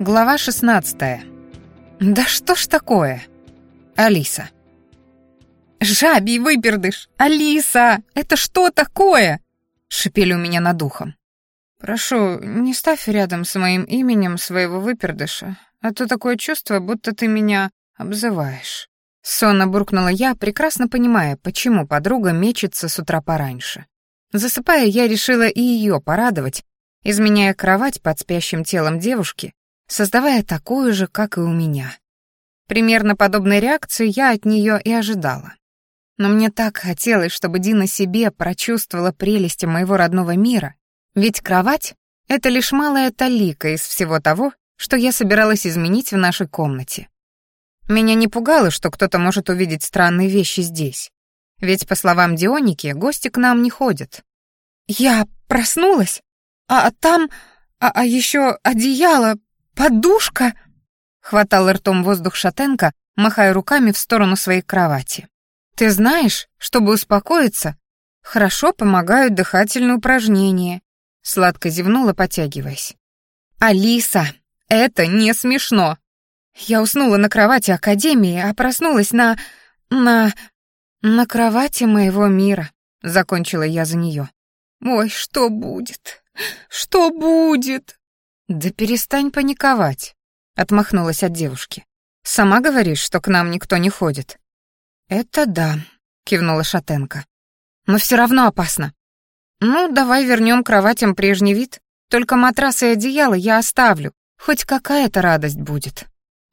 Глава 16. Да что ж такое? Алиса. Жабий выпердыш! Алиса, это что такое? шипели у меня над ухом. Прошу, не ставь рядом с моим именем своего выпердыша, а то такое чувство, будто ты меня обзываешь. Сонно буркнула я, прекрасно понимая, почему подруга мечется с утра пораньше. Засыпая, я решила и ее порадовать, изменяя кровать под спящим телом девушки создавая такую же, как и у меня. Примерно подобной реакции я от нее и ожидала. Но мне так хотелось, чтобы Дина себе прочувствовала прелести моего родного мира, ведь кровать — это лишь малая талика из всего того, что я собиралась изменить в нашей комнате. Меня не пугало, что кто-то может увидеть странные вещи здесь. Ведь, по словам Дионики, гости к нам не ходят. «Я проснулась, а там, а, а еще одеяло подушка!» Хватал ртом воздух шатенка, махая руками в сторону своей кровати. «Ты знаешь, чтобы успокоиться, хорошо помогают дыхательные упражнения», сладко зевнула, потягиваясь. «Алиса, это не смешно!» Я уснула на кровати Академии, а проснулась на... на... на кровати моего мира, закончила я за нее. «Ой, что будет? Что будет?» «Да перестань паниковать», — отмахнулась от девушки. «Сама говоришь, что к нам никто не ходит». «Это да», — кивнула Шатенко. «Но все равно опасно. Ну, давай вернем кроватям прежний вид. Только матрас и одеяло я оставлю. Хоть какая-то радость будет».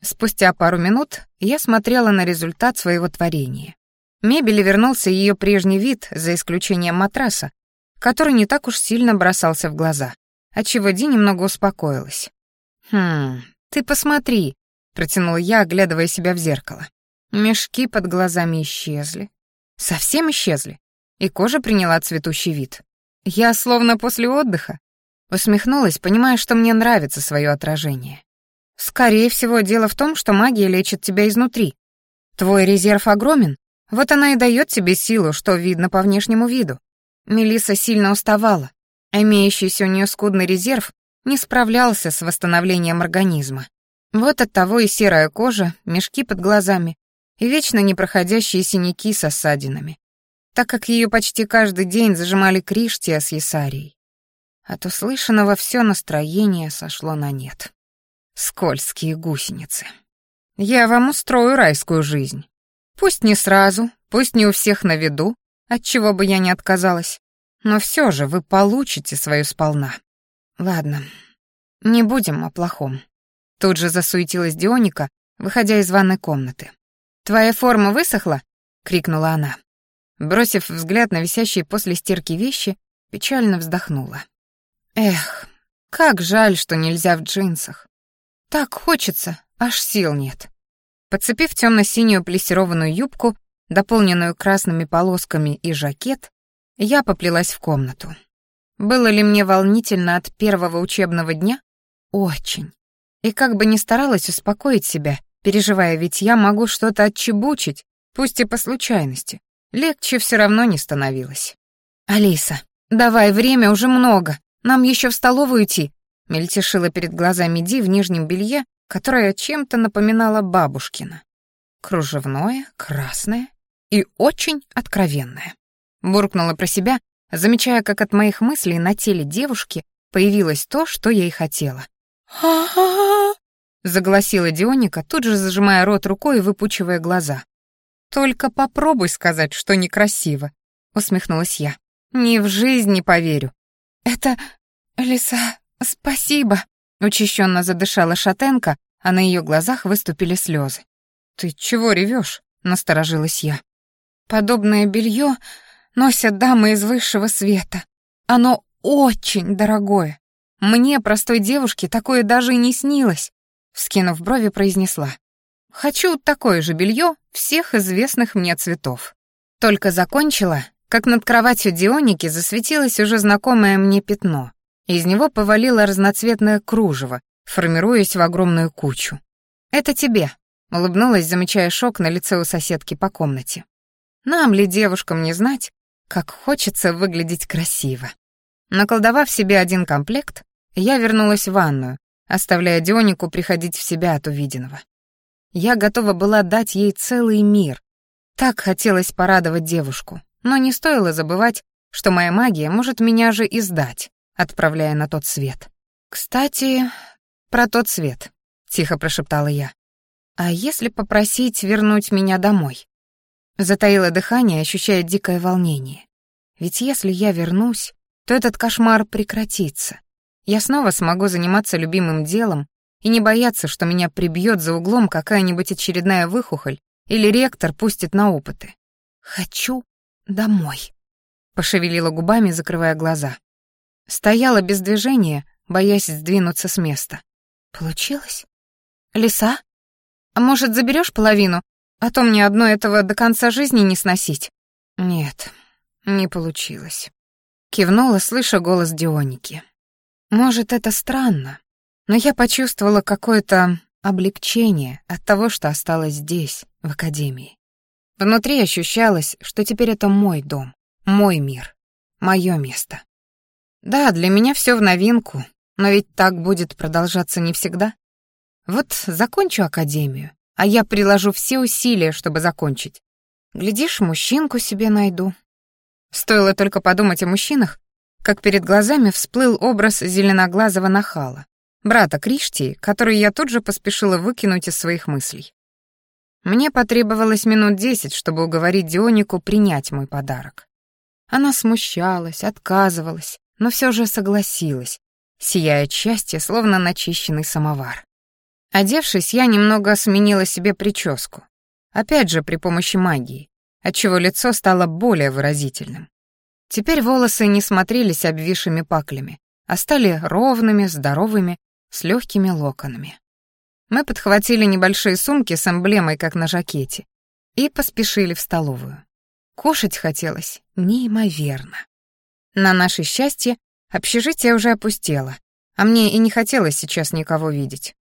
Спустя пару минут я смотрела на результат своего творения. Мебели вернулся ее прежний вид, за исключением матраса, который не так уж сильно бросался в глаза отчего Ди немного успокоилась. «Хм, ты посмотри», — протянула я, оглядывая себя в зеркало. Мешки под глазами исчезли. Совсем исчезли. И кожа приняла цветущий вид. Я словно после отдыха. Усмехнулась, понимая, что мне нравится свое отражение. Скорее всего, дело в том, что магия лечит тебя изнутри. Твой резерв огромен, вот она и дает тебе силу, что видно по внешнему виду. Мелиса сильно уставала, а имеющийся у нее скудный резерв не справлялся с восстановлением организма. Вот оттого и серая кожа, мешки под глазами и вечно непроходящие синяки с осадинами, так как ее почти каждый день зажимали Криштия с Ясарией. От услышанного все настроение сошло на нет. Скользкие гусеницы. Я вам устрою райскую жизнь. Пусть не сразу, пусть не у всех на виду, от чего бы я не отказалась. Но все же вы получите свою сполна. Ладно, не будем о плохом. Тут же засуетилась Дионика, выходя из ванной комнаты. «Твоя форма высохла?» — крикнула она. Бросив взгляд на висящие после стирки вещи, печально вздохнула. «Эх, как жаль, что нельзя в джинсах. Так хочется, аж сил нет». Подцепив темно-синюю плессированную юбку, дополненную красными полосками и жакет, я поплелась в комнату. Было ли мне волнительно от первого учебного дня? Очень. И как бы ни старалась успокоить себя, переживая, ведь я могу что-то отчебучить, пусть и по случайности, легче все равно не становилось. «Алиса, давай, время уже много, нам еще в столовую идти», мельтешила перед глазами Ди в нижнем белье, которое чем-то напоминало бабушкина. Кружевное, красное и очень откровенное. Буркнула про себя, замечая, как от моих мыслей на теле девушки появилось то, что я и хотела. Загласила Дионика, тут же зажимая рот рукой и выпучивая глаза. «Только попробуй сказать, что некрасиво», — усмехнулась я. «Ни в жизнь не поверю». «Это... лиса... спасибо», — учащенно задышала шатенка, а на ее глазах выступили слезы. «Ты чего ревешь?» — насторожилась я. «Подобное белье носят дамы из высшего света. Оно очень дорогое. Мне, простой девушке, такое даже и не снилось», — вскинув брови, произнесла. «Хочу такое же белье всех известных мне цветов». Только закончила, как над кроватью Дионики засветилось уже знакомое мне пятно. Из него повалило разноцветное кружево, формируясь в огромную кучу. «Это тебе», — улыбнулась, замечая шок на лице у соседки по комнате. «Нам ли девушкам не знать, как хочется выглядеть красиво. Наколдовав себе один комплект, я вернулась в ванную, оставляя Дионику приходить в себя от увиденного. Я готова была дать ей целый мир. Так хотелось порадовать девушку, но не стоило забывать, что моя магия может меня же и сдать, отправляя на тот свет. «Кстати, про тот свет», — тихо прошептала я. «А если попросить вернуть меня домой?» Затаила дыхание, ощущая дикое волнение. Ведь если я вернусь, то этот кошмар прекратится. Я снова смогу заниматься любимым делом и не бояться, что меня прибьет за углом какая-нибудь очередная выхухоль или ректор пустит на опыты. «Хочу домой», — пошевелила губами, закрывая глаза. Стояла без движения, боясь сдвинуться с места. «Получилось? Лиса? А может, заберешь половину а то мне одно этого до конца жизни не сносить. Нет, не получилось. Кивнула, слыша голос Дионики. Может, это странно, но я почувствовала какое-то облегчение от того, что осталось здесь, в академии. Внутри ощущалось, что теперь это мой дом, мой мир, мое место. Да, для меня все в новинку, но ведь так будет продолжаться не всегда. Вот закончу академию, а я приложу все усилия, чтобы закончить. Глядишь, мужчинку себе найду. Стоило только подумать о мужчинах, как перед глазами всплыл образ зеленоглазого нахала, брата Кришти, который я тут же поспешила выкинуть из своих мыслей. Мне потребовалось минут десять, чтобы уговорить Дионику принять мой подарок. Она смущалась, отказывалась, но все же согласилась, сияя от счастья, словно начищенный самовар. Одевшись, я немного сменила себе прическу. Опять же, при помощи магии, отчего лицо стало более выразительным. Теперь волосы не смотрелись обвисшими паклями, а стали ровными, здоровыми, с легкими локонами. Мы подхватили небольшие сумки с эмблемой, как на жакете, и поспешили в столовую. Кушать хотелось неимоверно. На наше счастье, общежитие уже опустело, а мне и не хотелось сейчас никого видеть.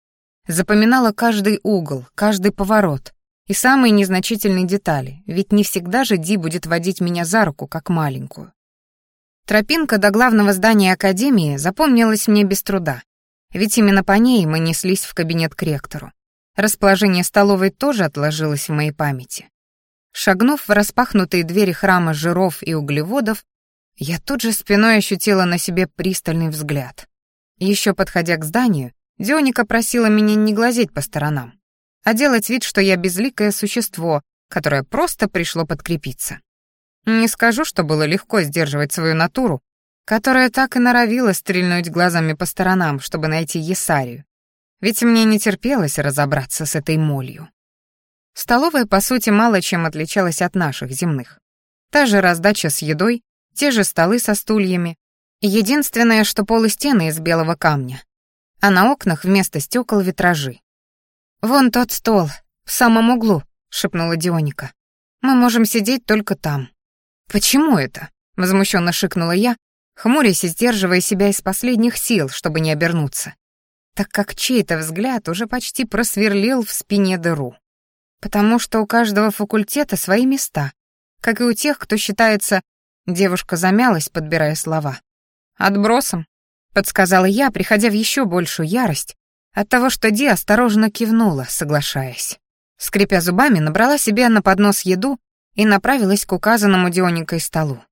Запоминала каждый угол, каждый поворот и самые незначительные детали, ведь не всегда же Ди будет водить меня за руку, как маленькую. Тропинка до главного здания Академии запомнилась мне без труда, ведь именно по ней мы неслись в кабинет к ректору. Расположение столовой тоже отложилось в моей памяти. Шагнув в распахнутые двери храма жиров и углеводов, я тут же спиной ощутила на себе пристальный взгляд. Еще подходя к зданию, Дионика просила меня не глазеть по сторонам, а делать вид, что я безликое существо, которое просто пришло подкрепиться. Не скажу, что было легко сдерживать свою натуру, которая так и норовила стрельнуть глазами по сторонам, чтобы найти Есарию. Ведь мне не терпелось разобраться с этой молью. Столовая, по сути, мало чем отличалась от наших земных. Та же раздача с едой, те же столы со стульями. Единственное, что полы стены из белого камня, а на окнах вместо стекол витражи. «Вон тот стол, в самом углу», — шепнула Дионика. «Мы можем сидеть только там». «Почему это?» — возмущенно шикнула я, хмурясь и сдерживая себя из последних сил, чтобы не обернуться, так как чей-то взгляд уже почти просверлил в спине дыру. «Потому что у каждого факультета свои места, как и у тех, кто считается...» Девушка замялась, подбирая слова. «Отбросом?» подсказала я, приходя в еще большую ярость от того, что Ди осторожно кивнула, соглашаясь. Скрипя зубами, набрала себе на поднос еду и направилась к указанному Дионикой столу.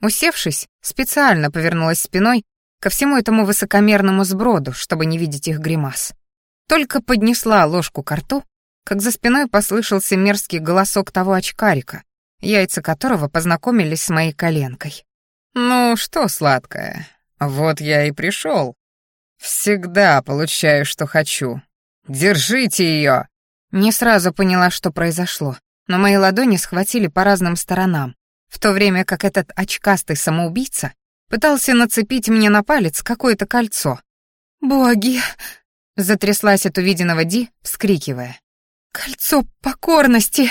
Усевшись, специально повернулась спиной ко всему этому высокомерному сброду, чтобы не видеть их гримас. Только поднесла ложку к рту, как за спиной послышался мерзкий голосок того очкарика, яйца которого познакомились с моей коленкой. «Ну что, сладкая, «Вот я и пришел. Всегда получаю, что хочу. Держите ее!» Не сразу поняла, что произошло, но мои ладони схватили по разным сторонам, в то время как этот очкастый самоубийца пытался нацепить мне на палец какое-то кольцо. «Боги!» — затряслась от увиденного Ди, вскрикивая. «Кольцо покорности!»